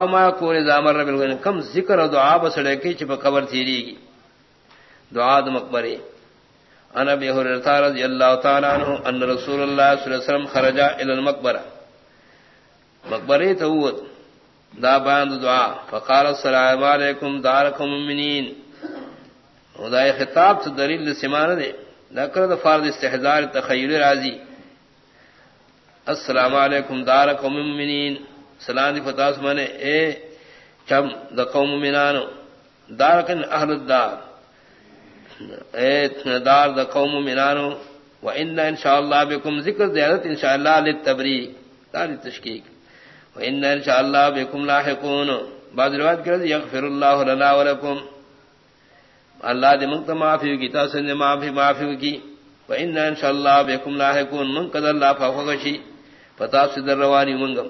ما کو نظام رب کم ذکر و دعا بسڑے کی چپ قبر تھیری گی۔ دعا د مقبرے انا ابي هريره رضي الله تعالى عنه ان رسول الله صلى الله عليه وسلم خرج الى المقبره مقبره توت دا باند دعا۔ فقال السلام عليكم داركم المؤمنين خدای خطاب سے دلیل سمان دے۔ ذکر دا فرض استحضار تخیل راضی۔ السلام علیکم دارکم المؤمنین۔ سلام دی فتاس منے اے چم دا قوم منانو دارکن اہل الدار. اے دار دا قوم منانو و ان انشاءاللہ بكم ذکر زیادت انشاءاللہ للتبریک. دار تشکیک. و ان انشاءاللہ بكم لاحقون. بعض روایت کرد، یغفر اللہ لنا ولکم اللہ دے منگتا معافی کی تاسن دے معافی معافی کی و ان انشاءاللہ بكم لاحقون. من قد اللہ فاقشی فتاس در روانی منگم.